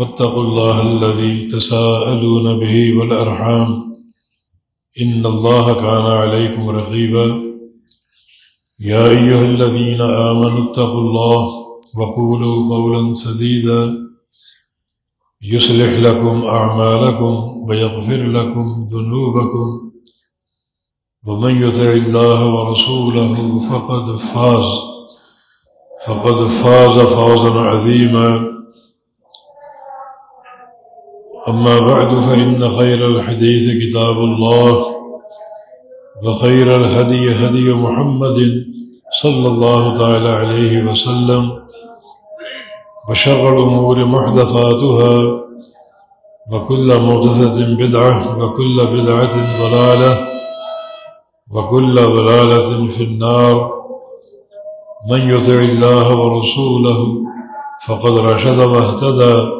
واتقوا الله الذي تساءلون به والأرحام إن الله كان عليكم رقيبا. يا أيها الذين آمنوا اتقوا الله وقولوا قولا سديدا. يصلح لكم أعمالكم ويغفر لكم ذنوبكم. ومن يطع الله ورسوله فقد فاز. فقد فاز فوزا عظيما. أما بعد، فإن خير الحديث كتاب الله، وخير الهدي هدي محمد صلى الله تعالى عليه وسلم، وشر الأمور محدثاتها، وكل محدثة بدعة، وكل بدعة ضلالة، وكل ضلالة في النار. من يطع الله ورسوله فقد رشد واهتدى.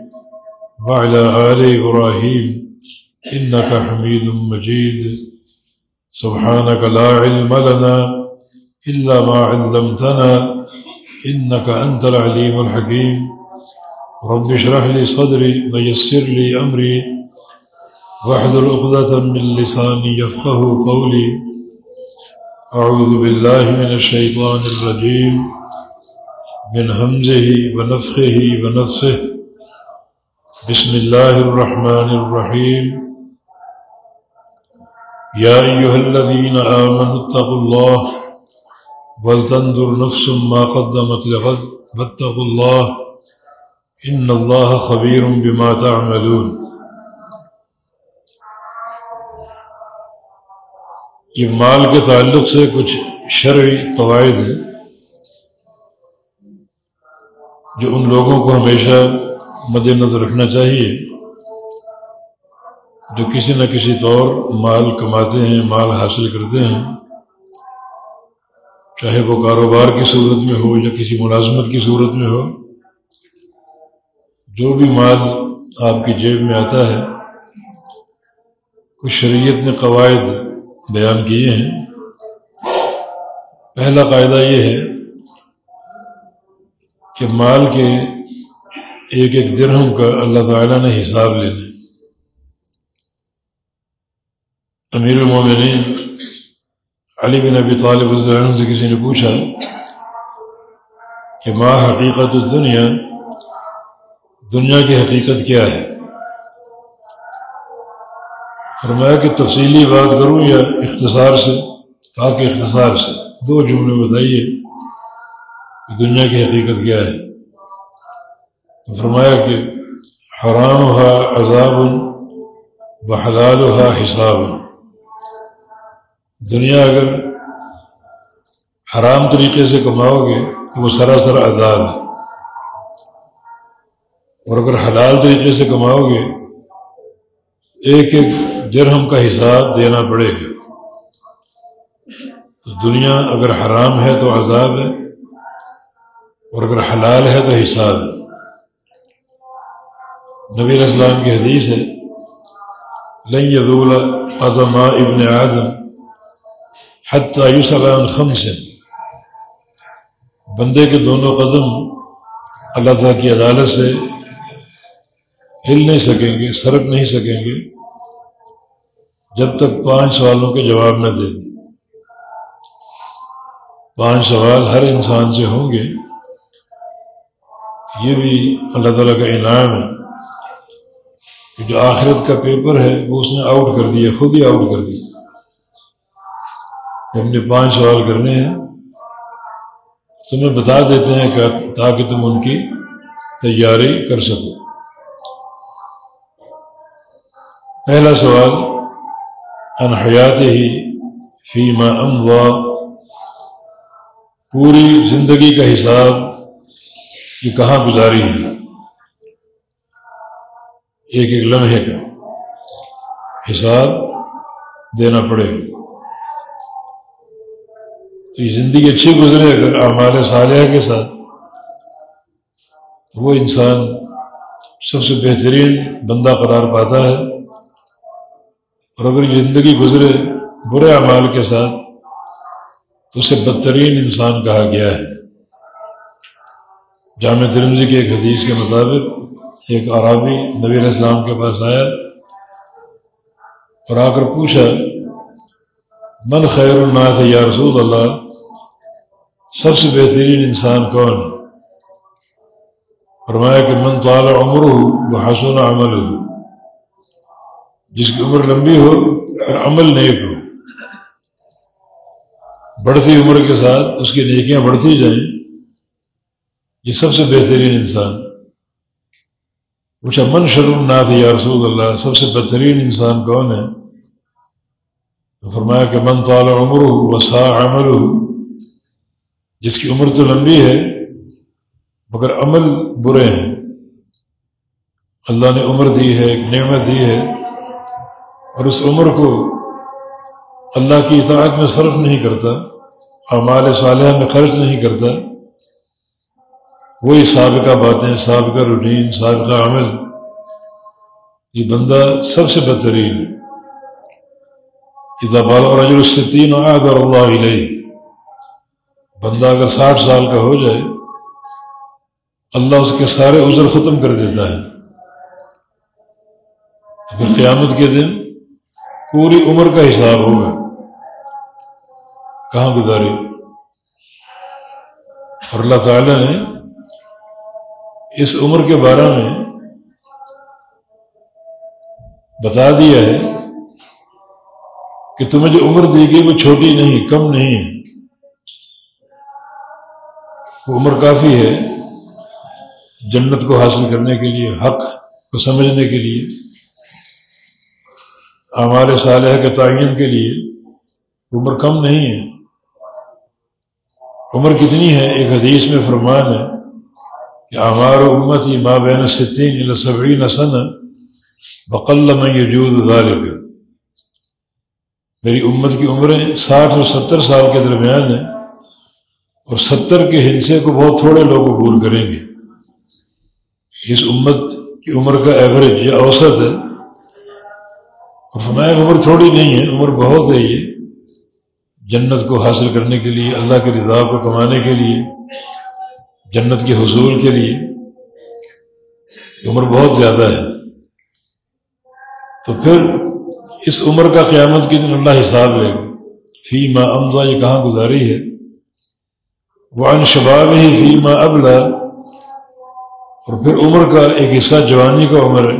وعلى آل إبراهيم إنك حميد مجيد. سبحانك لا علم لنا إلا ما علمتنا إنك أنت العليم الحكيم. رب اشرح لي صدري ويسر لي أمري. واحلل عقدة من لساني يفقه قولي. أعوذ بالله من الشيطان الرجيم. من همزه ونفخه ونفسه بسم الله الرحمن الرحيم يا أيها الذين آمنوا اتقوا الله ولتنظر نفس ما قدمت لغد واتقوا الله إن الله خبير بما تعملون۔ یہ مال کے تعلق سے کچھ شرعی قواعد ہیں جو ان لوگوں کو ہمیشہ مد نظر رکھنا چاہیے جو کسی نہ کسی طور مال کماتے ہیں، مال حاصل کرتے ہیں، چاہے وہ کاروبار کی صورت میں ہو یا کسی ملازمت کی صورت میں ہو، جو بھی مال آپ کی جیب میں آتا ہے، کچھ شریعت نے قواعد بیان کیے ہیں۔ پہلا قاعدہ یہ ہے کہ مال کے ایک ایک درہم کا اللہ تعالیٰ نے حساب لینا امیر المومنین علی بن ابی طالب رضی عنہ سے کسی نے پوچھا کہ ماں حقیقت الدنیا، دنیا کی حقیقت کیا ہے؟ فرمایا کہ تفصیلی بات کروں یا اختصار سے؟ کہا کہ اختصار سے۔ دو جملے بتائیے کہ دنیا کی حقیقت کیا ہے۔ فرمایا کہ حرام ہا عذاب و حلال ہا حساب۔ دنیا اگر حرام طریقے سے کماؤ گے تو وہ سراسر عذاب ہے۔ اور اگر حلال طریقے سے کماؤ گے، ایک ایک جرہم کا حساب دینا پڑے گا۔ تو دنیا اگر حرام ہے تو عذاب ہے، اور اگر حلال ہے تو حساب ہے۔ نبی السلام کی حدیث ہے، لن يذول قدم ابن آدم حتى يسأل خمس. بندے کے دونوں قدم اللہ تعالیٰ کی عدالت سے ہل نہیں سکیں گے سرک نہیں سکیں گے، جب تک پانچ سوالوں کے جواب نہ دے دیں۔ پانچ سوال ہر انسان سے ہوں گے، یہ بھی اللہ تعالیٰ کا انعام ہے۔ کہ جو آخرت کا پیپر ہے وہ اس نے آؤٹ کر دیا، خود ہی آؤٹ کر دیا۔ ہم نے پانچ سوال کرنے ہیں۔ تمہیں بتا دیتے ہیں کہ تاکہ تم ان کی تیاری کر سکو۔ پہلا سوال ان حیات ہی فیما اموا پوری زندگی کا حساب یہ کہاں گزاری ہے؟ ایک ایک لمحے کا حساب دینا پڑے گا۔ تو یہ زندگی اچھی گزرے، اگر اعمال صالحہ کے ساتھ تو وہ انسان سب سے بہترین بندہ قرار پاتا ہے۔ اور اگر یہ زندگی گزرے برے اعمال کے ساتھ تو اسے بدترین انسان کہا گیا ہے۔ جامع ترمزی کی ایک حدیث کے مطابق ایک عرابی نبی علیہ السلام کے پاس آیا اور آ کر پوچھا، من خیر الناس یا رسول اللہ؟ سب سے بہترین انسان کون ہے؟ فرمایا کہ من طال عمر ہو وہ حسن عمل ہو جس کی عمر لمبی ہو اور عمل نیک ہو، بڑھتی عمر کے ساتھ اس کی نیکیاں بڑھتی جائیں، یہ سب سے بہترین انسان پوچھا من شروع نہ تھے یا رسول اللہ، سب سے بہترین انسان کون ہے؟ تو فرمایا کہ من طال عمر ہو وسا عمل ہو جس کی عمر تو لمبی ہے، مگر عمل برے ہیں۔ اللہ نے عمر دی ہے، ایک نعمت دی ہے، اور اس عمر کو اللہ کی اطاعت میں صرف نہیں کرتا، اعمال صالحہ میں خرچ نہیں کرتا۔ وہی سابقہ باتیں، سابقہ روٹین، سابقہ عمل، یہ بندہ سب سے بہترین ہے۔ رجل الستین عادر اللہ علیہ بندہ اگر ساٹھ سال کا ہو جائے، اللہ اس کے سارے عذر ختم کر دیتا ہے۔ تو پھر قیامت کے دن پوری عمر کا حساب ہوگا۔ کہاں گزاری اور اللہ تعالی نے اس عمر کے بارے میں بتا دیا ہے کہ تمہیں جو عمر دی گئی وہ چھوٹی نہیں، کم نہیں ہے۔ وہ عمر کافی ہے۔ جنت کو حاصل کرنے کے لیے، حق کو سمجھنے کے لیے ہمارے صالح کے تعین کے لیے عمر کم نہیں ہے۔ عمر کتنی ہے؟ ایک حدیث میں فرمان ہے کہ ہمارا امت ہی ماں بین ستین صبعین سن بقل میں یجود ذالک میری امت کی عمریں ساٹھ اور ستر سال کے درمیان ہیں اور ستر کے ہنسے کو بہت تھوڑے لوگ قبول کریں گے۔ اس امت کی عمر کا ایوریج یا اوسط ہے۔ اور فرمایا عمر تھوڑی نہیں ہے، عمر بہت ہے یہ۔ جنت کو حاصل کرنے کے لیے، اللہ کے رضا کو کمانے کے لیے۔ جنت کے حصول کے لیے عمر بہت زیادہ ہے۔ تو پھر اس عمر کا قیامت کے دن اللہ حساب لے گا۔ فی ماں امزا یہ کہاں گزاری ہے؟ وہ ان شباب ہی فی ماں ابلا۔ اور پھر عمر کا ایک حصہ جوانی کا عمر ہے۔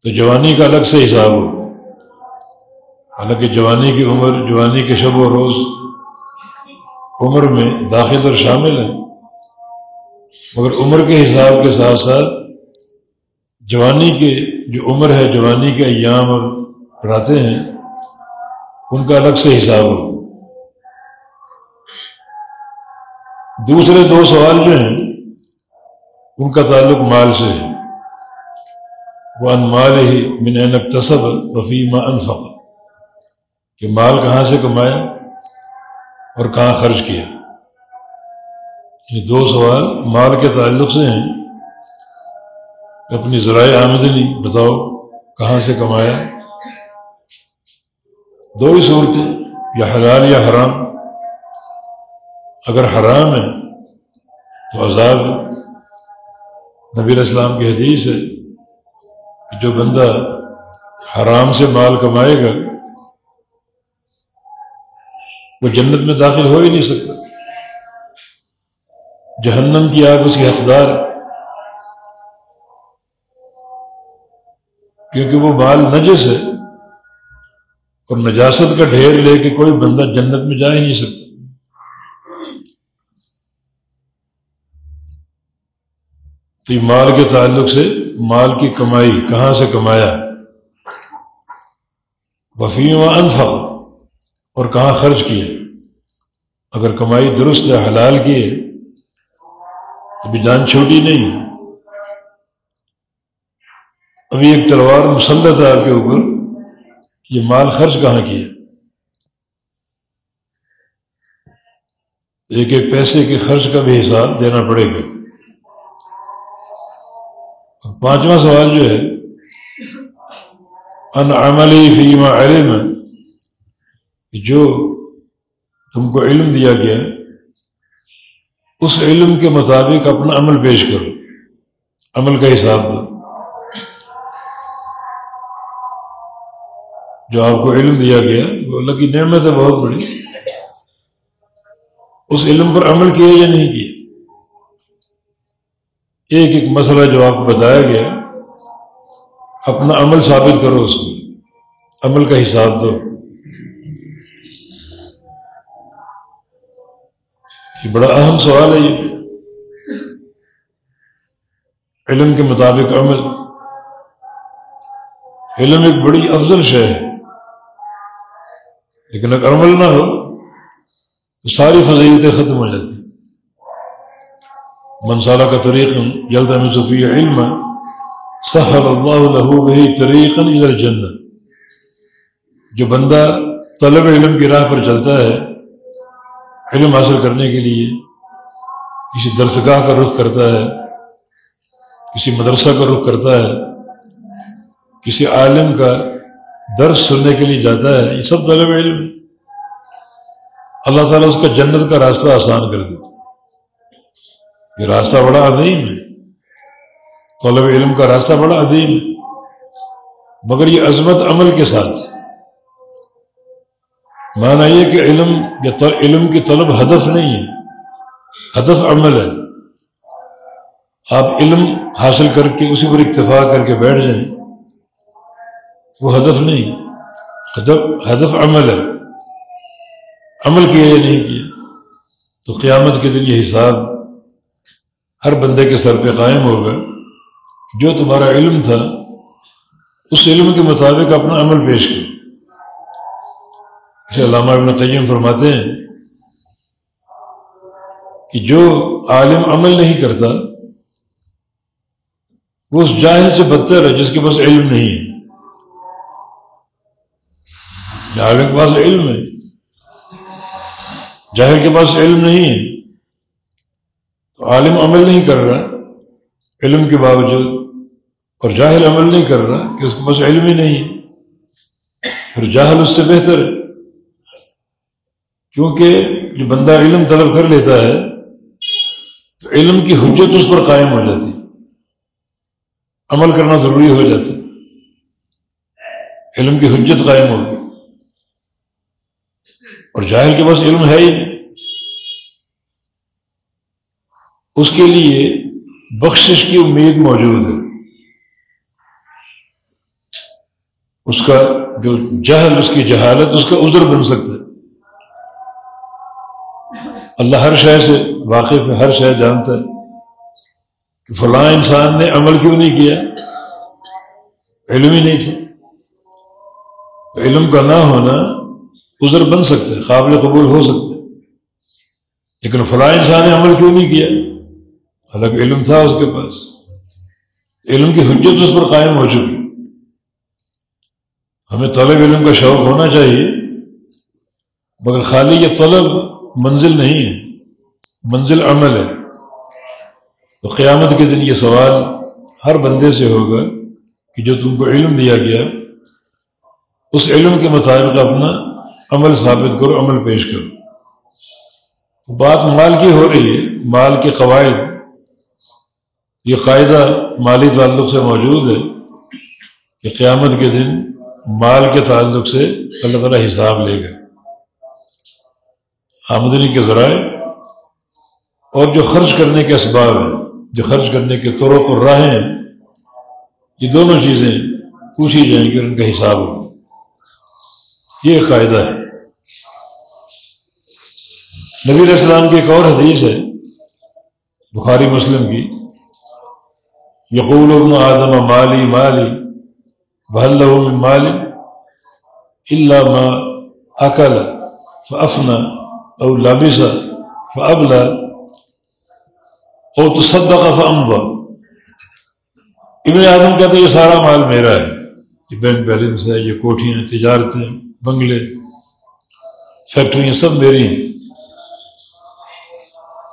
تو جوانی کا الگ سے حساب ہو۔ حالانکہ جوانی کی عمر، جوانی کے شب و روز عمر میں داخل اور شامل ہیں۔ مگر عمر کے حساب کے ساتھ ساتھ جوانی کے جو عمر ہے، جوانی کے ایام اور راتیں ہیں، ان کا الگ سے حساب ہو۔ دوسرے دو سوال جو ہیں، ان کا تعلق مال سے ہے۔ وہ ان مال ہی من تصب وفیمہ انفق کہ مال کہاں سے کمایا اور کہاں خرچ کیا۔ یہ دو سوال مال کے تعلق سے ہیں۔ اپنی ذرائع آمدنی بتاؤ، کہاں سے کمایا؟ دو ہی صورتیں، یا حلال یا حرام۔ اگر حرام ہے تو عذاب ہے۔ نبی اسلام کی حدیث ہے کہ جو بندہ حرام سے مال کمائے گا، وہ جنت میں داخل ہو ہی نہیں سکتا۔ جہنم کی آگ اس کی حقدار ہے۔ کیونکہ وہ مال نجس ہے اور نجاست کا ڈھیر لے کے کوئی بندہ جنت میں جا ہی نہیں سکتا۔ تو یہ مال کے تعلق سے مال کی کمائی کہاں سے کمایا؟ وفیم و انفق اور کہاں خرچ کیے؟ اگر کمائی درست ہے حلال کی ہے تو بھی جان چھوٹی نہیں۔ ابھی ایک تلوار مسلط ہے آپ کے اوپر یہ مال خرچ کہاں کیا ایک ایک پیسے کے خرچ کا بھی حساب دینا پڑے گا۔ پانچواں سوال جو ہے، ان عملی فیما علم، جو تم کو علم دیا گیا اس علم کے مطابق اپنا عمل پیش کرو۔ عمل کا حساب دو۔ جو آپ کو علم دیا گیا، وہ اللہ کی نعمت ہے، بہت بڑی۔ اس علم پر عمل کیا یا نہیں کیا؟ ایک ایک مسئلہ جو آپ کو بتایا گیا، اپنا عمل ثابت کرو اس کو عمل کا حساب دو۔ یہ بڑا اہم سوال ہے یہ۔ علم کے مطابق عمل۔ علم ایک بڑی افضل شے ہے۔ لیکن اگر عمل نہ ہو، تو ساری فضیلتیں ختم ہو جاتی۔ منصالہ کا طریق جلد میں علم، سہل اللہ لہو بہی طریقن ادھر جنت جو بندہ طلب علم کی راہ پر چلتا ہے علم حاصل کرنے کے لیے کسی درسگاہ کا رخ کرتا ہے، کسی مدرسہ کا رخ کرتا ہے، کسی عالم کا درس سننے کے لیے جاتا ہے، یہ سب طلب علم اللہ تعالیٰ اس کا جنت کا راستہ آسان کر دیتا یہ راستہ بڑا عظیم ہے۔ طلب علم کا راستہ بڑا عظیم ہے۔ مگر یہ عظمت عمل کے ساتھ مانا یہ کہ علم یا علم کی طلب ہدف نہیں ہے۔ ہدف عمل ہے۔ آپ علم حاصل کر کے اسی پر اکتفا کر کے بیٹھ جائیں، وہ ہدف نہیں۔ ہدف ہدف عمل ہے۔ عمل کیا یا نہیں کیا؟ تو قیامت کے دن یہ حساب ہر بندے کے سر پہ قائم ہوگا جو تمہارا علم تھا، اس علم کے مطابق اپنا عمل پیش کرو۔ اسے علامہ ابن قیم فرماتے ہیں کہ جو عالم عمل نہیں کرتا، وہ اس جاہل سے بدتر ہے جس کے پاس علم نہیں ہے۔ عالم کے پاس علم ہے جاہر کے پاس علم نہیں ہے، تو عالم عمل نہیں کر رہا، علم کے باوجود، اور جاہل عمل نہیں کر رہا کہ اس کے پاس علم ہی نہیں ہے۔ پھر جاہل اس سے بہتر ہے۔ کیونکہ جو بندہ علم طلب کر لیتا ہے، تو علم کی حجت اس پر قائم ہو جاتی۔ عمل کرنا ضروری ہو جاتا۔ علم کی حجت قائم ہوگی۔ اور جاہل کے پاس علم ہے ہی نہیں۔ اس کے لیے بخشش کی امید موجود ہے۔ اس کا جو جہل، اس کی جہالت، اس کا عذر بن سکتا ہے۔ اللہ ہر شے سے واقف ہے، ہر شے جانتا ہے کہ فلاں انسان نے عمل کیوں نہیں کیا؟ علم ہی نہیں تھا۔ علم کا نہ ہونا عذر بن سکتے قابل قبول ہو سکتے لیکن فلاں انسان نے عمل کیوں نہیں کیا؟ الگ علم تھا اس کے پاس۔ علم کی حجت اس پر قائم ہو چکی۔ ہمیں طلب علم کا شوق ہونا چاہیے۔ مگر خالی یہ طلب منزل نہیں ہے، منزل عمل ہے۔ تو قیامت کے دن یہ سوال ہر بندے سے ہوگا کہ جو تم کو علم دیا گیا، اس علم کے مطابق اپنا عمل ثابت کرو، عمل پیش کرو۔ بات مال کی ہو رہی ہے، مال کے قواعد، یہ قاعدہ مالی تعلق سے موجود ہے کہ قیامت کے دن مال کے تعلق سے اللہ تعالیٰ حساب لے گا۔ آمدنی کے ذرائع اور جو خرچ کرنے کے اسباب ہیں، جو خرچ کرنے کے طرق اور راہیں ہیں، یہ دونوں چیزیں پوچھی جائیں گی ان کا حساب ہو۔ یہ قاعدہ ہے۔ نبی علیہ السلام کی ایک اور حدیث ہے، بخاری مسلم کی۔ یقول ابن آدم، مالی مالی بھل مال اللہ ما اکل ففنا او لابسا فبلا او تصدق فامضا ابن آدم کہتے یہ سارا مال میرا ہے۔ یہ بینک بیلنس ہے، یہ کوٹھیاں، تجارتیں، بنگلے فیکٹریاں سب میری ہیں۔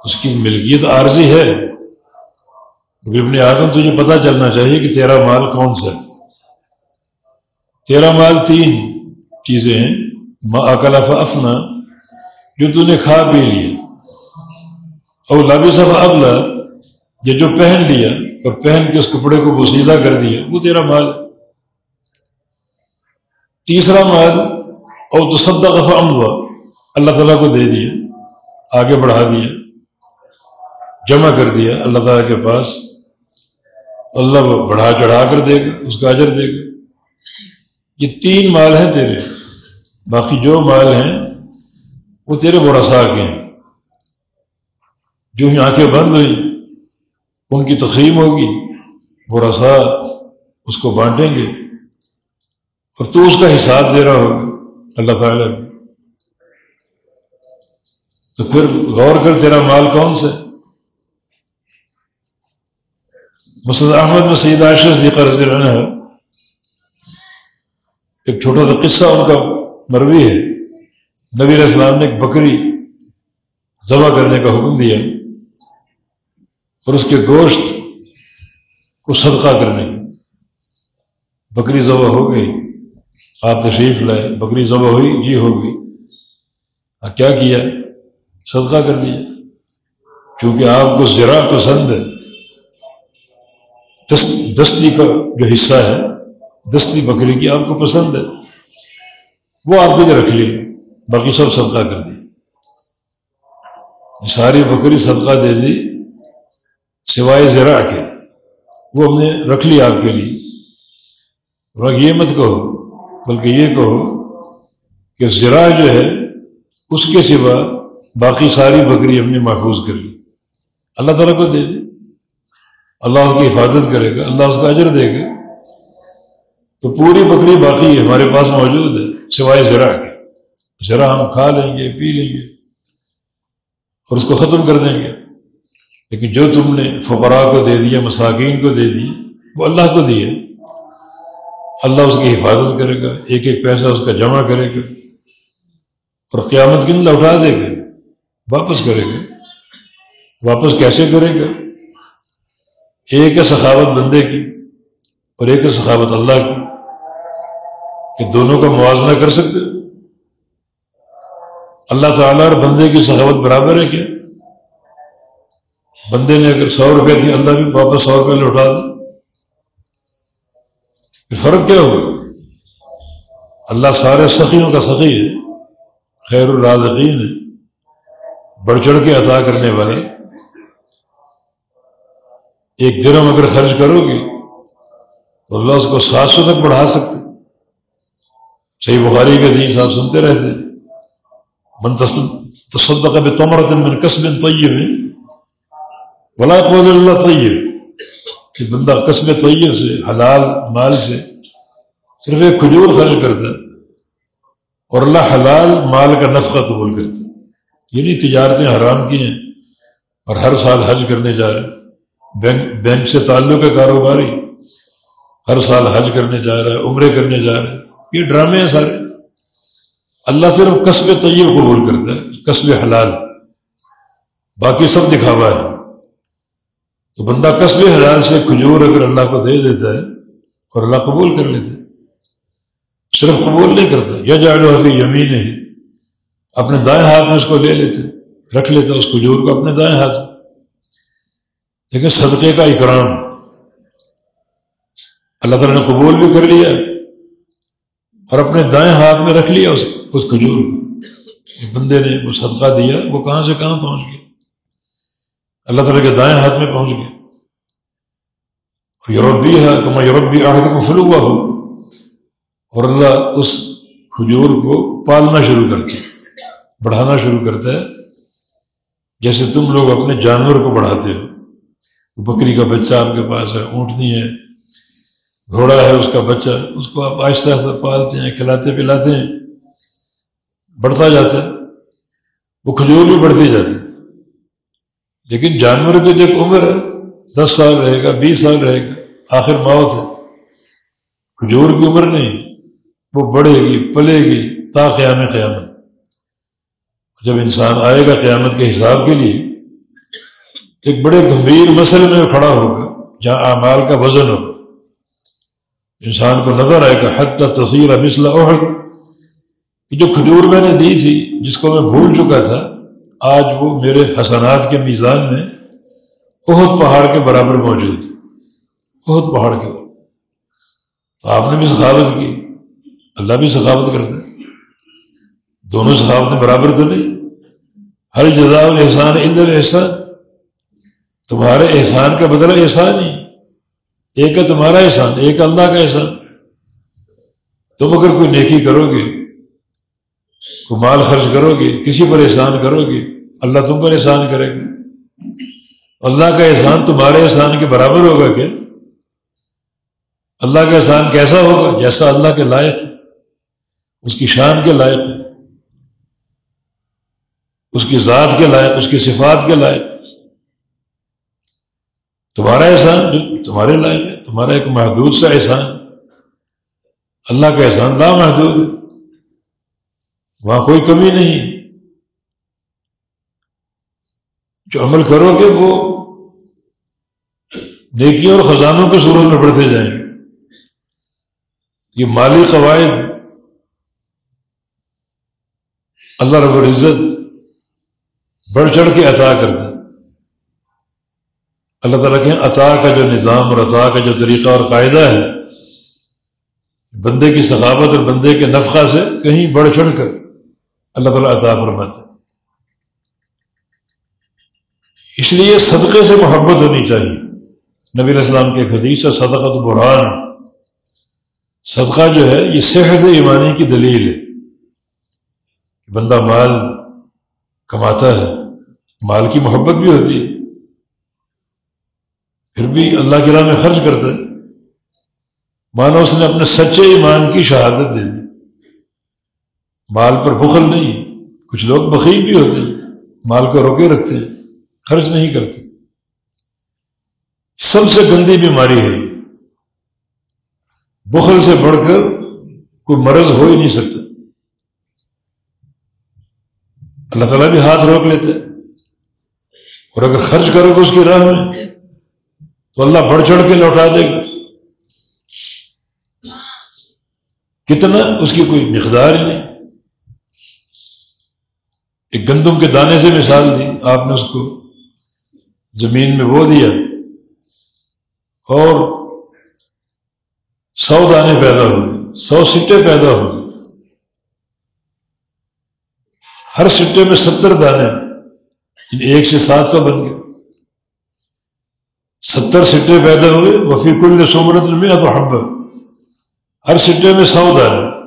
اس کی ملکیت عارضی ہے۔ ابن آدم تجھے پتہ چلنا چاہیے کہ تیرا مال کون سا ہے۔ تیرا مال تین چیزیں ہیں۔ اکلف افنا جو تو نے کھا پی لیا اور لابی ابلا یہ جو پہن لیا اور پہن کے اس کپڑے کو بسیدہ کر دیا وہ تیرا مال ہے۔ تیسرا مال اور تو سب دفعہ اللہ تعالیٰ کو دے دیا آگے بڑھا دیا جمع کر دیا اللہ تعالیٰ کے پاس۔ اللہ بڑھا چڑھا کر دے گا، اس کا اجر دے گا۔ یہ تین مال ہیں تیرے، باقی جو مال ہیں وہ تیرے برسا کے ہیں۔ جو ہی آنکھیں بند ہوئی ان کی تقسیم ہوگی برسا اس کو بانٹیں گے۔ اور تو اس کا حساب دے رہا ہوگا۔ اللہ تعالیٰ۔ تو پھر غور کر، تیرا مال کون سے مسد احمد میں سید عاشر قرض رہنا ہے۔ ایک چھوٹا سا قصہ ان کا مروی ہے۔ نبی علیہ السلام نے ایک بکری ذبح کرنے کا حکم دیا اور اس کے گوشت کو صدقہ کرنے کا۔ بکری ذبح ہو گئی، آپ تشریف لائے، بکری ذبح ہوئی جی ہو گئی۔ اور کیا کیا؟ صدقہ کر دیا۔ کیونکہ آپ کو زرا پسند ہے دستی کا جو حصہ ہے، دستی بکری کی آپ کو پسند ہے۔ وہ آپ کے رکھ لی۔ باقی سب صدقہ کر دی۔ ساری بکری صدقہ دے دی، سوائے ذرا کے۔ وہ ہم نے رکھ لی آپ کے لیے۔ یہ مت کہو، بلکہ یہ کہو کہ ذرا جو ہے، اس کے سوا باقی ساری بکری ہم نے محفوظ کر لی۔ اللہ تعالیٰ کو دے دی۔ اللہ کی حفاظت کرے گا، اللہ اس کا اجر دے گا۔ تو پوری بکری باقی ہمارے پاس موجود ہے، سوائے ذرا کے۔ ذرا ہم کھا لیں گے، پی لیں گے اور اس کو ختم کر دیں گے۔ لیکن جو تم نے فقراء کو دے دیا مساکین کو دے دی، وہ اللہ کو دیے۔ اللہ اس کی حفاظت کرے گا، ایک ایک پیسہ اس کا جمع کرے گا اور قیامت کے اندر اٹھا دے گا۔ واپس کرے گا۔ واپس کیسے کرے گا؟ ایک ہے سخاوت بندے کی اور ایک ہے سخاوت اللہ کی کہ دونوں کا موازنہ کر سکتے۔ اللہ تعالیٰ اور بندے کی سخاوت برابر ہے کیا؟ بندے نے اگر سو روپے دی اللہ بھی واپس سو روپے لوٹا دے۔ فرق کیا ہوا؟ اللہ سارے سخیوں کا سخی ہے، خیر الرازقین ہے، بڑھ چڑھ کے عطا کرنے والے۔ ایک درم اگر خرچ کرو گے، تو اللہ اس کو سات سو تک بڑھا سکتے۔ صحیح بخاری کے حدیث آپ سنتے رہتے۔ من تصدق بتمرت من قسم طیب ولا اقبال اللہ طیب کہ بندہ قسم طیب سے، حلال مال سے صرف ایک کھجور خرچ کرتا اور اللہ حلال مال کا نفقہ قبول کرتا. یعنی تجارتیں حرام کی ہیں اور ہر سال حج کرنے جا رہے بینک بینک سے تعلق ہے کاروباری. ہر سال حج کرنے جا رہا ہے، عمرے کرنے جا رہا ہے. یہ ڈرامے ہیں سارے. اللہ صرف قصب طیب قبول کرتا ہے قصب حلال۔ باقی سب دکھاوا ہے۔ تو بندہ قصب حلال سے کھجور اگر اللہ کو دے دیتا ہے اور اللہ قبول کر لیتے صرف قبول نہیں کرتا۔ یا جاڑو حفیع یمین ہے اپنے دائیں ہاتھ میں اس کو لے لیتے رکھ لیتا اس کھجور کو اپنے دائیں ہاتھ میں۔ لیکن صدقے کا اکرام۔ اللہ تعالیٰ نے قبول بھی کر لیا۔ اور اپنے دائیں ہاتھ میں رکھ لیا اس اس کھجور کو۔ بندے نے وہ صدقہ دیا، وہ کہاں سے کہاں پہنچ گیا؟ اللہ تعالیٰ کے دائیں ہاتھ میں پہنچ گیا۔ اور یورپی ہے کہ میں یورپی آہد کو فلو ہوا ہوں اور اللہ اس کھجور کو پالنا شروع کرتا ہے بڑھانا شروع کرتا ہے۔ جیسے تم لوگ اپنے جانور کو بڑھاتے ہو بکری کا بچہ آپ کے پاس ہے، اونٹنی ہے گھوڑا ہے، اس کا بچہ، اس کو آپ آہستہ آہستہ پالتے ہیں، کھلاتے، پلاتے ہیں، بڑھتا جاتا ہے، وہ کھجور بھی بڑھتی جاتی لیکن جانور کی جو ایک عمر ہے، دس سال رہے گا، بیس سال رہے گا، آخر موت ہے۔ کھجور کی عمر نہیں، وہ بڑھے گی، پلے گی، تا قیام قیامت۔ جب انسان آئے گا قیامت کے حساب کے لیے ایک بڑے گمبھیر مسئلے میں کھڑا ہوگا، جہاں اعمال کا وزن ہوگا۔ انسان کو نظر آئے گا حد تصویر مثلا احد۔ کہ جو کھجور میں نے دی تھی، جس کو میں بھول چکا تھا، آج وہ میرے حسنات کے میزان میں اہد پہاڑ کے برابر موجود ہے۔ اہد پہاڑ کے برابر تو آپ نے بھی ثقافت کی۔ اللہ بھی ثقافت کرتا ہے۔ دونوں ثقافتیں برابر تو نہیں۔ ہر جزا الحسان اندر احسان تمہارے احسان کا بدلہ احسان ہی۔ ایک ہے تمہارا احسان، ایک اللہ کا احسان۔ تم اگر کوئی نیکی کرو گے کوئی مال خرچ کرو گے کسی پر احسان کرو گے اللہ تم پر احسان کرے گا۔ اللہ کا احسان تمہارے احسان کے برابر ہوگا کیا؟ اللہ کا احسان کیسا ہوگا؟ جیسا اللہ کے لائق ہے۔ اس کی شان کے لائق ہے۔ اس کی ذات کے لائق، اس کی صفات کے لائق۔ تمہارا احسان جو تمہارے لائق ہے، تمہارا ایک محدود سا احسان اللہ کا احسان لا محدود ہے۔ وہاں کوئی کمی نہیں۔ جو عمل کرو گے وہ نیکیوں اور خزانوں کے صورت میں بڑھتے جائیں۔ گے یہ مالی قواعد اللہ رب العزت بڑھ چڑھ کے عطا کرتا ہے اللہ تعالیٰ کے ہاں عطا کا جو نظام اور عطا کا جو طریقہ اور قاعدہ ہے، بندے کی ثقافت اور بندے کے نفقہ سے کہیں بڑھ چڑھ کر اللہ تعالیٰ عطا فرماتا ہے۔ اس لیے صدقے سے محبت ہونی چاہیے۔ نبی علیہ السلام کے حدیث ہے صدقہ تو برحان صدقہ جو ہے، یہ صحت ایمانی کی دلیل ہے کہ بندہ مال کماتا ہے، مال کی محبت بھی ہوتی ہے۔ پھر بھی اللہ کی راہ میں خرچ کرتا ہے۔ مانو اس نے اپنے سچے ایمان کی شہادت دے دی۔ مال پر بخل نہیں کچھ لوگ بخیل بھی ہوتے ہیں۔ مال کو روکے رکھتے ہیں۔ خرچ نہیں کرتے۔ سب سے گندی بیماری ہے۔ بخل سے بڑھ کر کوئی مرض ہو ہی نہیں سکتا۔ اللہ تعالیٰ بھی ہاتھ روک لیتے اور اگر خرچ کرو گے اس کی راہ میں تو اللہ بڑھ چڑھ کے لوٹا دے۔ گا کتنا اس کی کوئی مقدار ہی نہیں۔ ایک گندم کے دانے سے مثال دی۔ آپ نے اس کو زمین میں بو دیا۔ اور سو دانے پیدا ہو گئے سو سٹے پیدا ہو گئے ہر سٹے میں ستر دانے۔ یعنی ایک سے سات سو بن گئے۔ ستر سٹے پیدا ہوئے، وفی کل سومرت میں تو حب ہر سٹے میں سو دانے۔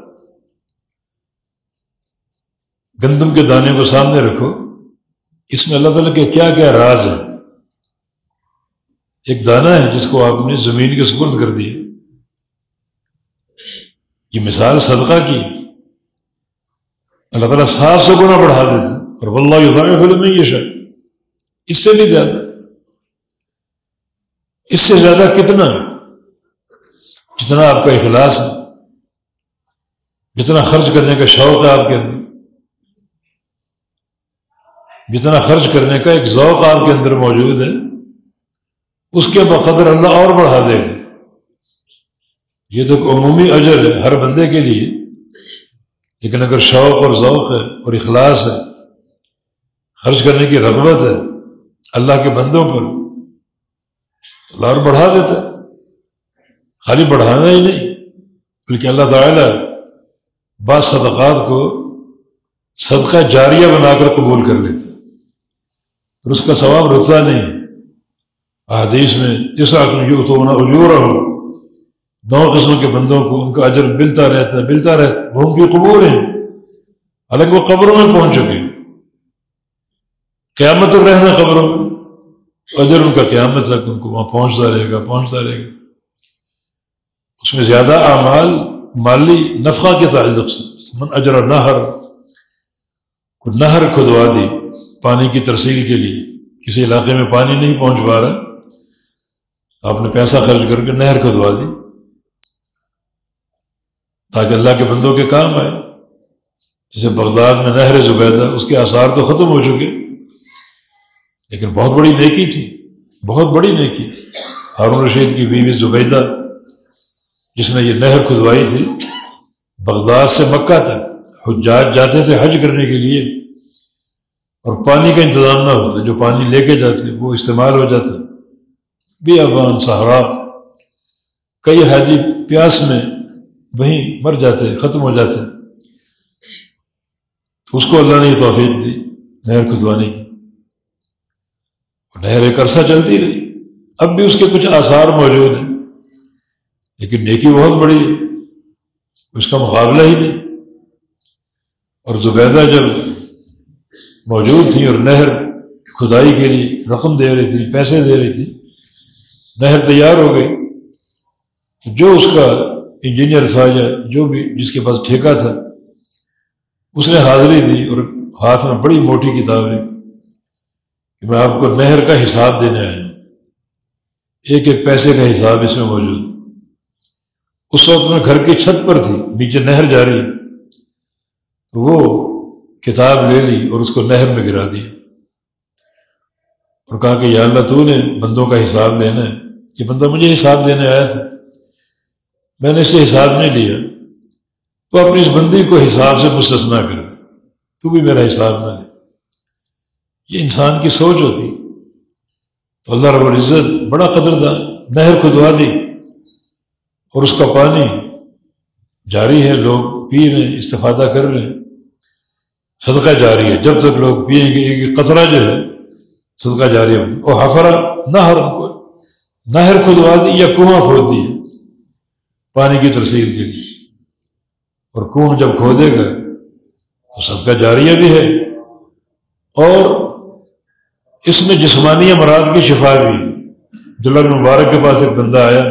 گندم کے دانے کو سامنے رکھو۔ اس میں اللہ تعالیٰ کے کیا کیا راز ہے ایک دانہ ہے جس کو آپ نے زمین کے سپرد کر دی یہ مثال صدقہ کی۔ اللہ تعالیٰ سات سو گنا بڑھا دیتے اور واللہ فلم میں یہ شاید اس سے بھی زیادہ۔ اس سے زیادہ کتنا؟ جتنا آپ کا اخلاص ہے، جتنا خرچ کرنے کا شوق ہے آپ کے اندر، جتنا خرچ کرنے کا ایک ذوق آپ کے اندر موجود ہے، اس کے بقدر اللہ اور بڑھا دے گا۔ یہ تو عمومی اجر ہے ہر بندے کے لیے، لیکن اگر شوق اور ذوق ہے اور اخلاص ہے، خرچ کرنے کی رغبت ہے اللہ کے بندوں پر تو اللہ اور بڑھا دیتا خالی بڑھانا ہی نہیں، بلکہ اللہ تعالیٰ بعض صدقات کو صدقہ جاریہ بنا کر قبول کر لیتا اور اس کا ثواب رکتا نہیں۔ احادیث میں جس جو تو اجور ہو نو قسم کے بندوں کو ان کا اجر ملتا رہتا ہے، ملتا رہتا وہ ان کی قبول ہیں۔ حالانکہ وہ قبروں میں پہنچ چکے ہیں۔ قیامت تک رہنا خبروں میں۔ اجر ان کا قیامت تک ان کو وہاں پہنچتا رہے گا، پہنچتا رہے گا۔ اس میں زیادہ اعمال مالی نفع کے تعلق سے۔ من اجر نہر کو نہر کھدوا دی پانی کی ترسیل کے لیے، کسی علاقے میں پانی نہیں پہنچ پا رہا آپ نے پیسہ خرچ کر کے نہر کھدوا دی۔ تاکہ اللہ کے بندوں کے کام آئے۔ جیسے بغداد میں نہر زبیدہ، اس کے آثار تو ختم ہو چکے۔ لیکن بہت بڑی نیکی تھی، بہت بڑی نیکی۔ ہارون رشید کی بیوی زبیدہ، جس نے یہ نہر کھدوائی تھی، بغداد سے مکہ تک حجاج جاتے تھے حج کرنے کے لیے۔ اور پانی کا انتظام نہ ہوتا، جو پانی لے کے جاتے، وہ استعمال ہو جاتا۔ بھی ابان سہارا کئی حاجی پیاس میں وہیں مر جاتے، ختم ہو جاتے۔ اس کو اللہ نے توفیق دی، نہر کھدوانے کی۔ نہر ایک عرصہ چلتی رہی۔ اب بھی اس کے کچھ آثار موجود ہیں۔ لیکن نیکی بہت بڑی ہے۔ اس کا مقابلہ ہی نہیں۔ اور زبیدہ جب موجود تھی اور نہر کھدائی کے لیے رقم دے رہی تھی، پیسے دے رہی تھی، نہر تیار ہو گئی۔ تو جو اس کا انجینئر تھا یا جو بھی جس کے پاس ٹھیکہ تھا، اس نے حاضری دی اور ہاتھ میں بڑی موٹی کتاب ہے کہ میں آپ کو نہر کا حساب دینے آیا ہوں۔ ایک ایک پیسے کا حساب اس میں موجود۔ اس وقت میں گھر کی چھت پر تھی، نیچے نہر جاری تو وہ کتاب لے لی اور اس کو نہر میں گرا دیا اور کہا کہ یا اللہ تو نے بندوں کا حساب لینا ہے۔ یہ بندہ مجھے حساب دینے آیا تھا۔ میں نے اسے حساب نہیں لیا۔ تو اپنی اس بندی کو حساب سے مستثنا کر۔ تو بھی میرا حساب نہ لے۔ یہ انسان کی سوچ ہوتی۔ تو اللہ رب العزت بڑا قدر تھا نہر کھدوا دی اور اس کا پانی جاری ہے، لوگ پی رہے ہیں، استفادہ کر رہے ہیں۔ صدقہ جاری ہے۔ جب تک لوگ پئیں گے، ایک قطرہ جو ہے، صدقہ جاری ہے۔ وہ حفرا نہر نہر کھدوا دی یا کنواں کھود دی پانی کی ترسیل کے لیے۔ اور کنو جب کھودے گا تو صدقہ جاریہ بھی ہے۔ اور اس میں جسمانی امراض کی شفا بھی۔ دلہ مبارک کے پاس ایک بندہ آیا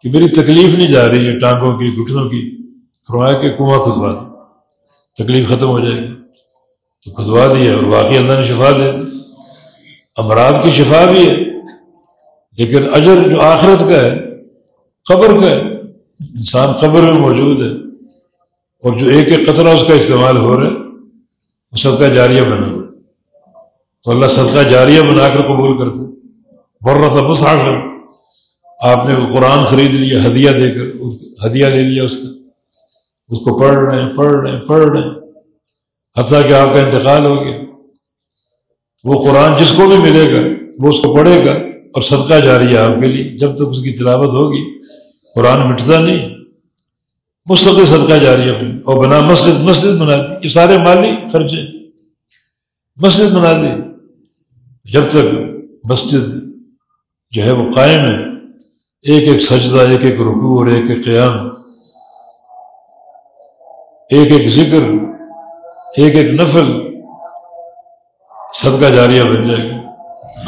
کہ میری تکلیف نہیں جا رہی ہے ٹانگوں کی گھٹنوں کی۔ فرمایا کہ کنواں کھدوا دو۔ تکلیف ختم ہو جائے گی۔ تو کھدوا دیا اور باقی اللہ نے شفا دے دی۔ امراض کی شفا بھی ہے، لیکن اجر جو آخرت کا ہے، قبر کا ہے۔ انسان قبر میں موجود ہے۔ اور جو ایک ایک قطرہ اس کا استعمال ہو رہا ہے، وہ صدقہ جاریہ بنا تو اللہ صدقہ جاریہ بنا کر قبول کرتے برت مصحف آپ نے قرآن خرید لیا، ہدیہ دے کر ہدیہ لے لیا اس کا۔ اس کو پڑھ رہے ہیں، پڑھ رہے ہیں، پڑھ رہے ہیں۔ حتیٰ کہ آپ کا انتقال ہو گیا۔ وہ قرآن جس کو بھی ملے گا، وہ اس کو پڑھے گا اور صدقہ جاری ہے آپ کے لیے جب تک اس کی تلاوت ہوگی۔ قرآن مٹتا نہیں۔ مستقل صدقہ جاری ہے اور بنا مسجد مسجد بنا دی۔ یہ سارے مالی خرچے۔ مسجد بنا دی۔ جب تک مسجد جو ہے وہ قائم ہے، ایک ایک سجدہ، ایک ایک رکوع اور ایک ایک قیام، ایک ایک ذکر، ایک ایک نفل صدقہ جاریہ بن جائے گا۔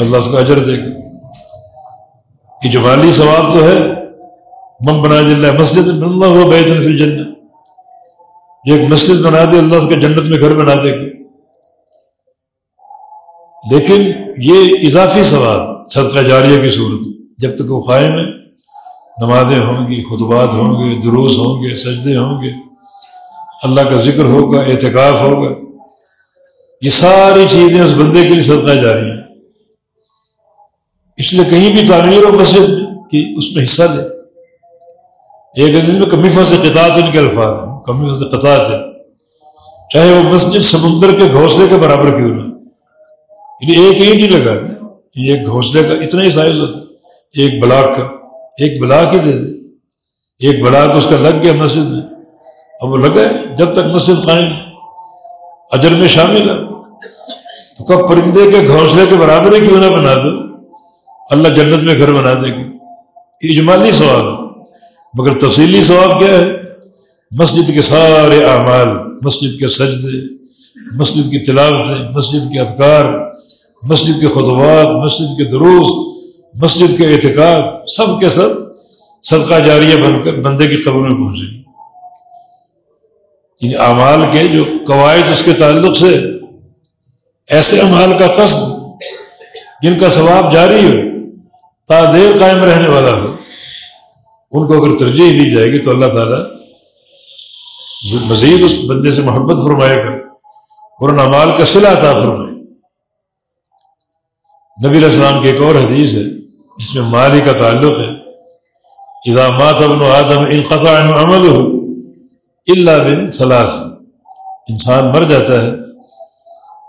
اللہ اس کا اجر دے گا۔ یہ جو مالی ثواب تو ہے، من بنا دے اللہ مسجد، اللہ ہوا بیتن فی جنت جو ایک مسجد بنا دے، اللہ اس کے جنت میں گھر بنا دے گا۔ لیکن یہ اضافی ثواب صدقہ جاریہ کی صورت جب تک وہ قائم ہے، نمازیں ہوں گی، خطبات ہوں گے، دروس ہوں گے، سجدے ہوں گے، اللہ کا ذکر ہوگا، اعتکاف ہوگا، یہ ساری چیزیں اس بندے کے لیے صدقہ جاری ہیں۔ اس لیے کہیں بھی تعمیر و مسجد کی اس میں حصہ لے ایک حدیث میں کمی فصل قطعات ان کے الفاظ ہیں، کمی فصل قطعات ہیں۔ چاہے وہ مسجد سمندر کے گھونسلے کے برابر کیوں نہ یعنی ایک اینٹ ہی لگا دیں ایک گھونسلے کا اتنا ہی سائز ہوتا ہے۔ ایک بلاک کا۔ ایک بلاک ہی دے دے۔ ایک بلاک اس کا لگ گیا مسجد میں۔ اب وہ لگا ہے۔ جب تک مسجد قائم اجر میں شامل ہے۔ تو کب پرندے کے گھونسلے کے برابر ہی کیوں نہ بنا دو؟ اللہ جنت میں گھر بنا دے گی اجمالی ثواب مگر تفصیلی ثواب کیا ہے؟ مسجد کے سارے اعمال، مسجد کے سجدے، مسجد کی تلاوتیں، مسجد کے افکار مسجد کے خطبات، مسجد کے دروس، مسجد کے اعتکاب، سب کے سب صدقہ جاریہ بن کر بندے کی قبر میں پہنچے۔ ان اعمال کے جو قواعد اس کے تعلق سے، ایسے اعمال کا قصد، جن کا ثواب جاری ہو، تا دیر قائم رہنے والا ہو، ان کو اگر ترجیح دی جائے گی تو اللہ تعالیٰ مزید اس بندے سے محبت فرمائے گا، اور نمال کا صلاح عطا فرمائے۔ نبی علیہ السلام کی ایک اور حدیث ہے، جس میں مالی کا تعلق ہے۔ ادامات ابن آدم انقطاع عمل ہو اللہ بن صلاح انسان مر جاتا ہے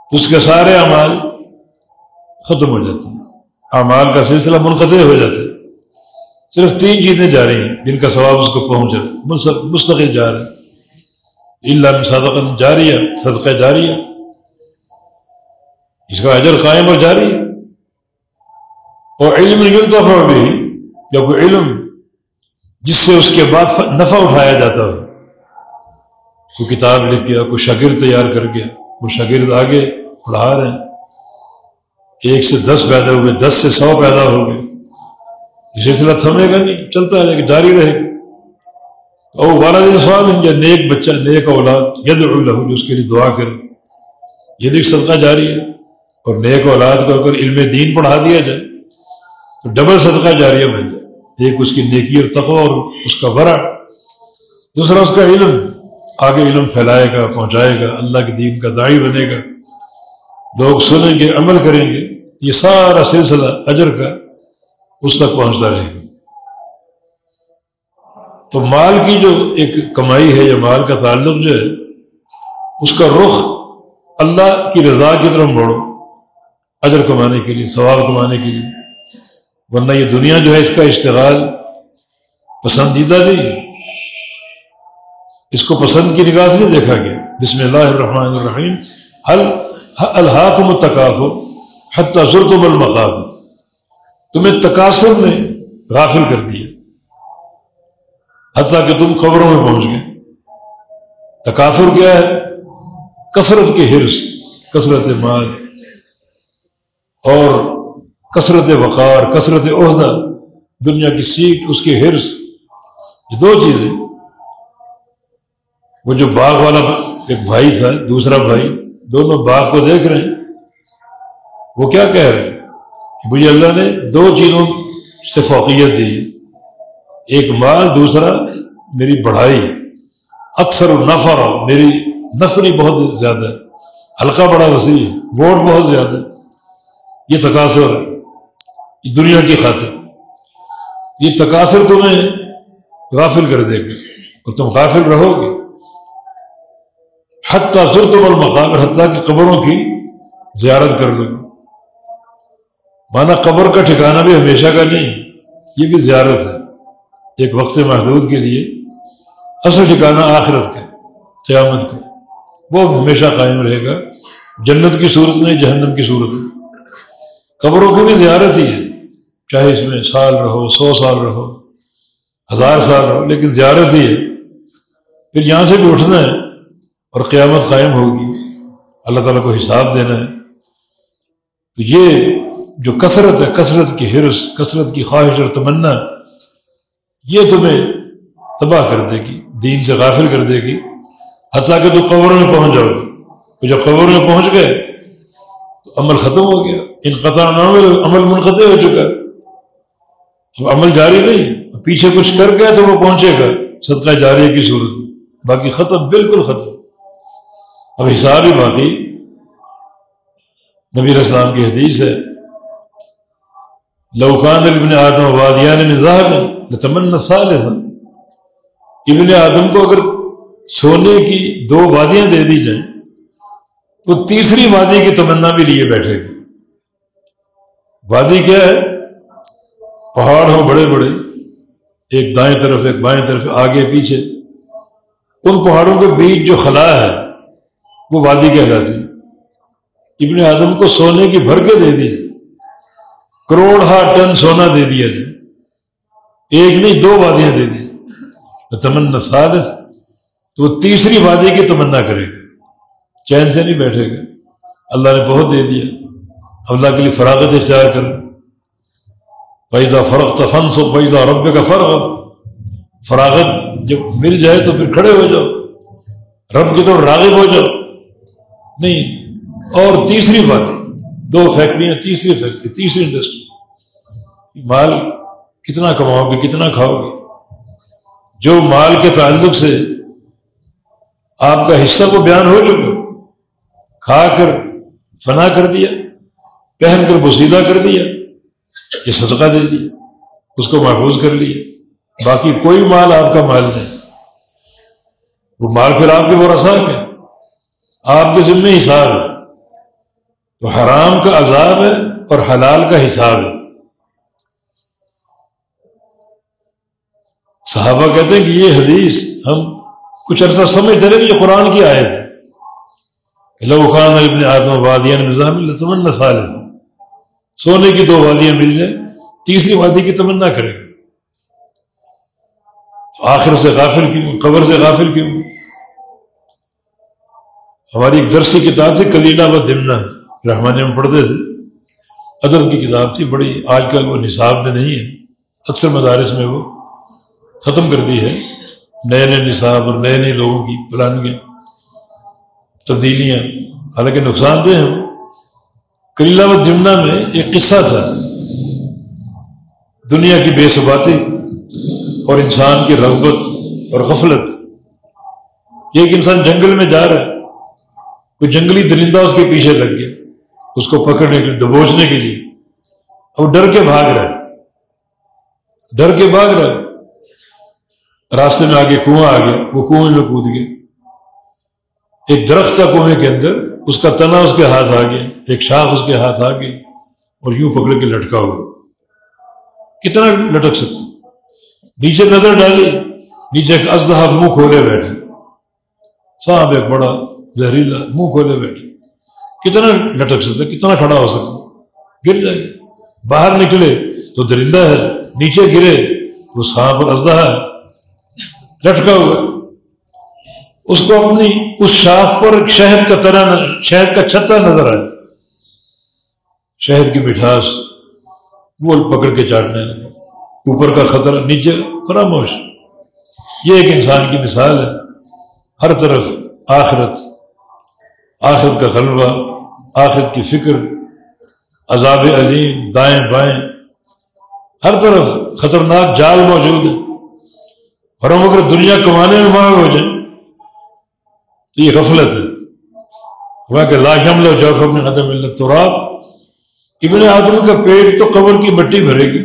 تو اس کے سارے اعمال ختم ہو جاتے ہیں۔ اعمال کا سلسلہ منقطع ہو جاتا ہے۔ صرف تین چیزیں جا رہی ہیں، جن کا ثواب اس کو پہنچ رہا ہے۔ مستقل جا رہا ہے۔ اللہ صدقہ جاری ہے صدقہ جاری ہے اس کا اجر قائم اور جاری ہے۔ اور علم یلتفع بھی یا کوئی علم جس سے اس کے بعد نفع اٹھایا جاتا ہو۔ کوئی کتاب لکھ گیا، کوئی شاگرد تیار کر گیا، وہ شاگرد آگے پڑھا رہے ہیں۔ ایک سے دس پیدا ہوئے، دس سے سو پیدا ہو گئے۔ یہ سلسلہ تھمے گا نہیں، چلتا رہے گا، جاری رہے گا۔ اور والد سوال یا نیک بچہ، نیک اولاد ید اللہ جو اس کے لیے دعا کرے۔ یہ بھی صدقہ جاری ہے۔ اور نیک اولاد کو اگر علم دین پڑھا دیا جائے تو ڈبل صدقہ جاریہ بن جائے۔ ایک اس کی نیکی اور تقوی اور اس کا ورا دوسرا اس کا علم۔ آگے علم پھیلائے گا، پہنچائے گا۔ اللہ کے دین کا دائی بنے گا۔ لوگ سنیں گے، عمل کریں گے۔ یہ سارا سلسلہ اجر کا اس تک پہنچتا رہے گا۔ تو مال کی جو ایک کمائی ہے یا مال کا تعلق جو ہے، اس کا رخ اللہ کی رضا کی طرف موڑو۔ اجر کمانے کے لیے، ثواب کمانے کے لیے۔ ورنہ یہ دنیا جو ہے اس کا اشتغال پسندیدہ نہیں اس کو پسند کی نگاہ سے نہیں دیکھا گیا۔ بسم اللہ الرحمن الرحیم۔ حل الحاق متقاف ہو حتیٰ ضرور المقاب تمہیں تقاصر نے غافل کر دیا۔ حتیٰ کہ تم خبروں میں پہنچ گئے۔ تقاصر کیا ہے؟ کثرت کے حرص، کثرت مال۔ اور کثرت وقار، کثرت عہدہ، دنیا کی سیٹ، اس کی حرص، یہ دو چیزیں۔ وہ جو باغ والا ایک بھائی تھا، دوسرا بھائی، دونوں باغ کو دیکھ رہے ہیں۔ وہ کیا کہہ رہے ہیں؟ کہ مجھے اللہ نے دو چیزوں سے فوقیت دی۔ ایک مال، دوسرا میری بڑھائی۔ اکثر نفر، میری نفری بہت زیادہ۔ ہے ہلکا بڑا وسیع ہے، ووٹ بہت زیادہ۔ ہے یہ تقاصر ہے دنیا کی خاطر۔ یہ تقاصر تمہیں غافل کر دے گا اور تم غافل رہو گے۔ حتیٰ ضرور المقابر حتیٰ کہ قبروں کی زیارت کر لو۔ مانا قبر کا ٹھکانا بھی ہمیشہ کا نہیں، یہ بھی زیارت ہے۔ ایک وقت محدود کے لیے اصل ٹھکانا آخرت کا، قیامت کا۔ وہ ہمیشہ قائم رہے گا۔ جنت کی صورت میں جہنم کی صورت۔ میں قبروں کی بھی زیارت ہی ہے۔ چاہے اس میں سال رہو، سو سال رہو، ہزار سال رہو، لیکن زیارت ہی ہے، پھر یہاں سے بھی اٹھنا ہے اور قیامت قائم ہوگی، اللہ تعالیٰ کو حساب دینا ہے۔ تو یہ جو کثرت ہے، کثرت کی حرص، کثرت کی خواہش اور تمنا، یہ تمہیں تباہ کر دے گی، دین سے غافل کر دے گی۔ حتیٰ کہ تو قبر میں پہنچ جاؤ گے۔ جب قبر میں پہنچ گئے، تو عمل ختم ہو گیا۔ انقطاع عمل عمل منقطع ہو چکا۔ ہے اب عمل جاری نہیں، پیچھے کچھ کر گیا تو وہ پہنچے گا۔ صدقہ جاری کی صورت۔ میں باقی ختم، بالکل ختم۔ اب حساب ہی باقی۔ نبی اسلام کی حدیث ہے لوکان ابن آدم وادیان میں تمنا سال تھا ابن آدم کو اگر سونے کی دو وادیاں دے دی جائیں، تو تیسری وادی کی تمنا بھی لیے بیٹھے گی۔ وادی کیا ہے؟ پہاڑ ہوں بڑے بڑے، ایک دائیں طرف، ایک بائیں طرف، آگے، پیچھے۔ ان پہاڑوں کے بیچ جو خلا ہے، وہ وادی کہلاتی۔ ابن اعظم کو سونے کی بھر کے دے دی کروڑ ہاٹ ٹن سونا دے دیا جائے ایک نہیں، دو وادیاں دے دی۔ تمنا ثالث، تو وہ تیسری وادی کی تمنا کرے گا۔ چین سے نہیں بیٹھے گا۔ اللہ نے بہت دے دیا۔ اللہ کے لیے فراغت اختیار کر پیدا فرق تفن سو پیدا رب کا فرق فراغت جب مل جائے تو پھر کھڑے ہو جاؤ۔ رب کی طرف راغب ہو جاؤ۔ نہیں، اور تیسری بات، دو فیکٹریاں، تیسری فیکٹری، تیسری انڈسٹری۔ مال کتنا کماؤ گے، کتنا کھاؤ گے؟ جو مال کے تعلق سے آپ کا حصہ کو بیان ہو چکا۔ کھا کر فنا کر دیا، پہن کر بسیدہ کر دیا۔ یہ صدقہ دے دیا اس کو محفوظ کر لیا باقی کوئی مال آپ کا مال نہیں۔ وہ مال پھر آپ کے وہ رساک ہے۔ آپ کے ذمے حساب ہے۔ تو حرام کا عذاب ہے اور حلال کا حساب ہے۔ صحابہ کہتے ہیں کہ یہ حدیث ہم کچھ عرصہ سمجھتے رہے کہ یہ قرآن کی آیت ہے۔ خان ابن آدم وادیاں نظام تمنا سال سونے کی دو وادیاں مل جائیں، تیسری وادی کی تمنا کرے گا تو آخر سے غافل کیوں؟ قبر سے غافل کیوں؟ ہماری ایک درسی کتاب تھی، کلیلہ و دمنا۔ رحمانی میں پڑھتے تھے۔ ادب کی کتاب تھی، بڑی آج کل وہ نصاب میں نہیں ہے۔ اکثر مدارس میں وہ ختم کر دی ہے۔ نئے نئے نصاب اور نئے نئے لوگوں کی پلانگیں تبدیلیاں۔ حالانکہ نقصان دہ ہیں۔ کلیلہ و جمنا میں ایک قصہ تھا۔ دنیا کی بے ثباتی اور انسان کی رغبت اور غفلت۔ یہ ایک انسان جنگل میں جا رہا ہے۔ کوئی جنگلی درندہ اس کے پیچھے لگ گیا۔ اس کو پکڑنے کے لیے، دبوچنے کے لیے۔ اور ڈر کے بھاگ رہا ہے۔ ڈر کے بھاگ رہا ہے۔ راستے میں آگے کنواں آ گیا۔ وہ کنویں میں کود گیا۔ ایک درخت تھا کنویں کے اندر۔ اس کا تنا اس کے ہاتھ آ گیا ایک شاخ اس کے ہاتھ آ گئی اور یوں پکڑ کے لٹکا ہوا۔ کتنا لٹک سکتا؟ نیچے نظر ڈالی، نیچے ایک ازدہ منہ کھولے بیٹھے صاحب ایک بڑا زہریلا منہ کھولے بیٹھے کتنا لٹک سکتا؟ کتنا کھڑا ہو سکتا؟ گر جائے۔ گا باہر نکلے تو درندہ ہے، نیچے گرے، تو سانپ اور ازدہ ہے لٹکا ہوا۔ اس کو اپنی اس شاخ پر شہد کا طرح شہد کا چھتا نظر آیا۔ شہد کی مٹھاس وہ پکڑ کے چاٹنے لگے اوپر کا خطرہ نیچے فراموش۔ یہ ایک انسان کی مثال ہے۔ ہر طرف آخرت۔ آخرت کا غلبہ آخرت کی فکر، عذاب علیم، دائیں بائیں۔ ہر طرف خطرناک جال موجود ہے۔ اور ہم اگر دنیا کمانے میں مار ہو جائیں تو یہ غفلت ہے وہاں کہ لاہم لو جوف اپنے ختم اللہ تو ابن آدم کا پیٹ تو قبر کی مٹی بھرے گی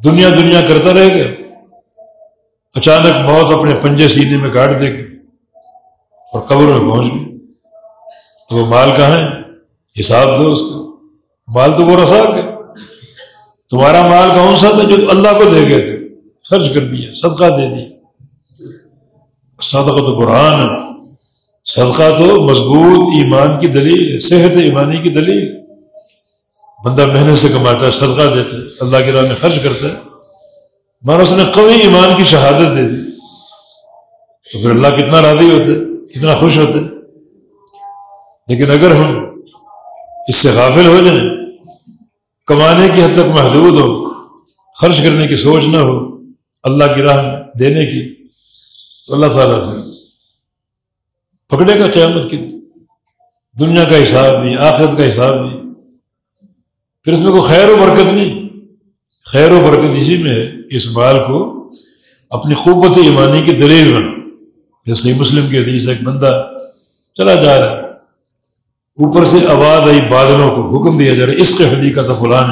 دنیا دنیا کرتا رہے گا اچانک موت اپنے پنجے سینے میں کاٹ دے گی اور قبر میں پہنچ گئی تو وہ مال کہاں ہے حساب دو اس کا مال تو وہ رساک ہے تمہارا مال کون سا تھا جو اللہ کو دے گئے تھے خرچ کر دیا صدقہ دے دیا صدقہ تو برہان ہے صدقہ تو مضبوط ایمان کی دلیل، صحت ایمانی کی دلیل۔ بندہ محنت سے کماتا ہے، صدقہ دیتا ہے، اللہ کی راہ میں خرچ کرتا ہے۔ مانا اس نے قوی ایمان کی شہادت دے دی۔ تو پھر اللہ کتنا راضی ہوتے کتنا خوش ہوتے لیکن اگر ہم اس سے غافل ہو جائیں، کمانے کی حد تک محدود ہو، خرچ کرنے کی سوچ نہ ہو، اللہ کی راہ دینے کی تو اللہ تعالیٰ پکڑے گا قیامت کی۔ دنیا کا حساب بھی آخرت کا حساب بھی پھر اس میں کوئی خیر و برکت نہیں۔ خیر و برکت اسی میں ہے کہ اس بال کو اپنی قوت ایمانی کی دلیل بنا جیسے مسلم کے حدیث ایک بندہ چلا جا رہا ہے۔ اوپر سے آواز آئی، بادلوں کو حکم دیا جا رہا ہے، اس کے حدیقہ تھا فلاں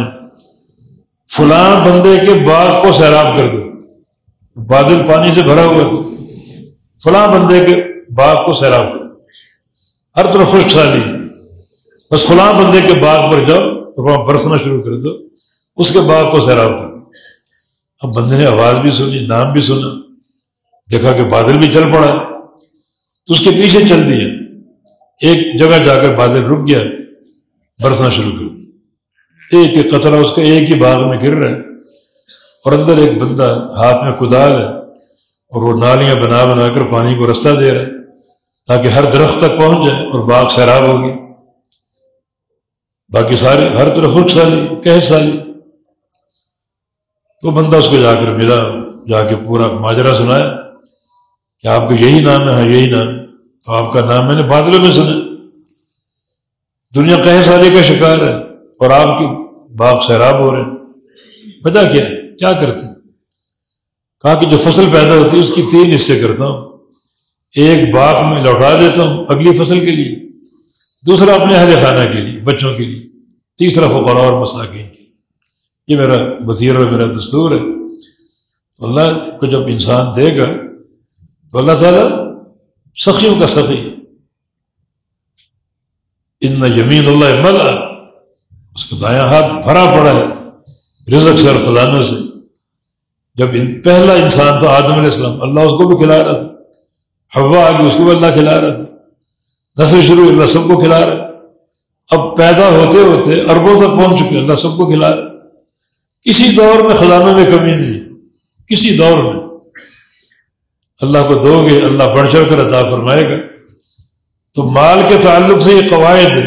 فلاں بندے کے باغ کو سیراب کر دو۔ بادل پانی سے بھرا ہوا تھا فلاں بندے کے باغ کو سیراب کر دو۔ ہر طرف خوش بس فلاں بندے کے باغ پر جاؤ اور وہاں برسنا شروع کر دو۔ اس کے باغ کو سیراب کر دو۔ اب بندے نے آواز بھی سنی، نام بھی سنا۔ دیکھا کہ بادل بھی چل پڑا۔ تو اس کے پیچھے چل دیا۔ ایک جگہ جا کر بادل رک گیا۔ برسنا شروع کر دیا۔ ایک ایک کچرا اس کا ایک ہی باغ میں گر رہا ہے۔ اور اندر ایک بندہ ہاتھ میں کدال ہے۔ اور وہ نالیاں بنا بنا کر پانی کو رستہ دے رہا ہے تاکہ ہر درخت تک پہنچ جائے اور باغ سیراب ہو گیا۔ باقی سارے ہر طرف رخ سالی کہ سالی۔ تو بندہ اس کو جا کر ملا، جا کے پورا ماجرا سنایا کہ آپ کا یہی نام ہے ہاں یہی نام۔ تو آپ کا نام میں نے بادلوں میں سنا۔ دنیا کہ سالے کا شکار ہے اور آپ کی باغ سیراب ہو رہے ہیں۔ وجہ کیا ہے؟ کیا کرتے کہا کہ جو فصل پیدا ہوتی ہے، اس کی تین حصے کرتا ہوں۔ ایک باغ میں لوٹا دیتا ہوں اگلی فصل کے لیے، دوسرا اپنے اہل خانہ کے لیے، بچوں کے لیے، تیسرا فقرا اور مساکین کے لیے۔ یہ میرا وزیر اور میرا دستور ہے۔ تو اللہ کو جب انسان دے گا، تو اللہ تعالیٰ سخیوں کا سخی ان یمین اللہ ملا، اس کا دایاں ہاتھ بھرا پڑا ہے، رزق سے اور خزانہ سے۔ جب پہلا انسان تو آدم علیہ السلام، اللہ اس کو بھی کھلا رہا تھا۔ ہوا آگے اس کو بھی اللہ کھلا رہا تھا۔ نسل شروع، اللہ سب کو کھلا رہا۔ اب پیدا ہوتے ہوتے اربوں تک پہنچ چکے اللہ سب کو کھلا رہا۔ کسی دور میں خزانوں میں کمی نہیں، کسی دور میں۔ اللہ کو دو گے، اللہ بڑھ چڑھ کر عطا فرمائے گا۔ تو مال کے تعلق سے یہ قواعد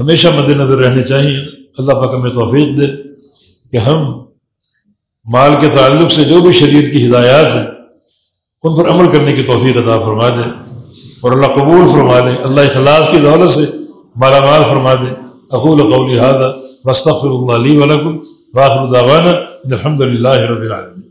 ہمیشہ مد نظر رہنے چاہیے۔ اللہ پاک ہمیں توفیق دے کہ ہم مال کے تعلق سے جو بھی شریعت کی ہدایات ہیں، ان پر عمل کرنے کی توفیق عطا فرما دے اور اللہ قبول فرما دے، اللہ اخلاص کی دولت سے مالا مال فرما دے۔ اقول قولی هذا واستغفر الله لي ولكم واخر دعوانا الحمد لله رب العالمين۔